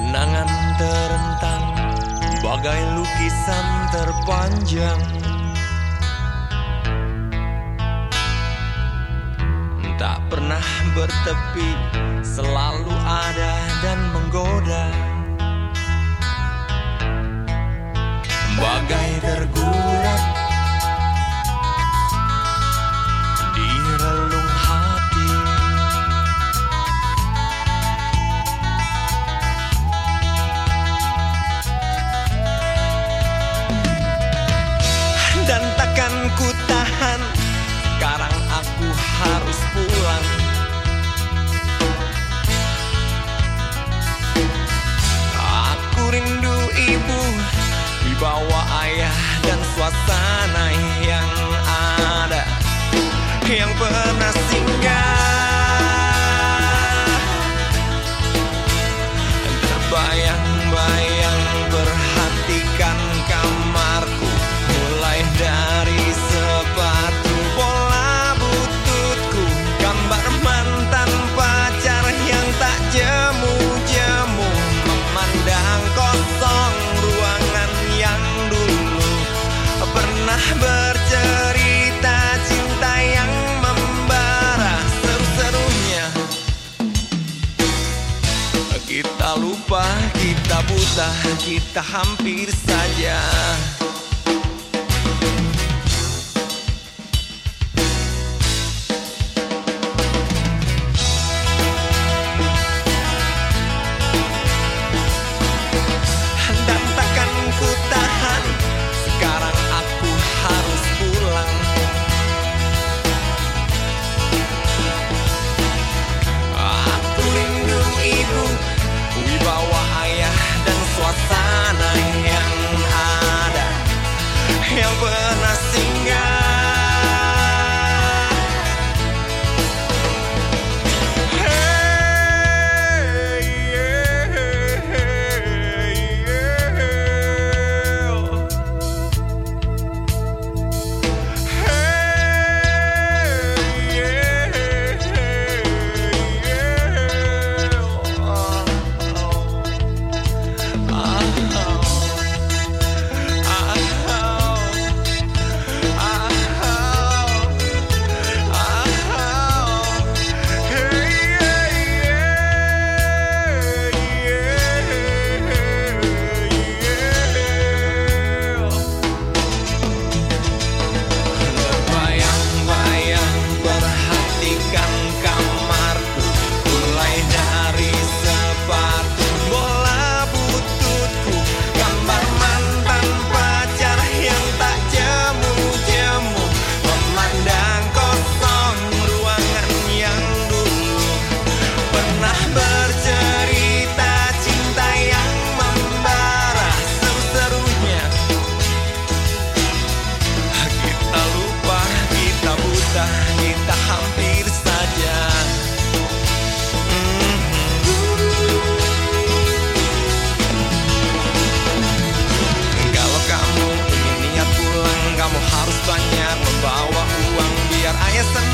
Kenangan terentang Bagai lukisan terpanjang. Tak pernah bertepi Selalu ada dan menggoda. Bagai tergoda kita hampir saja esta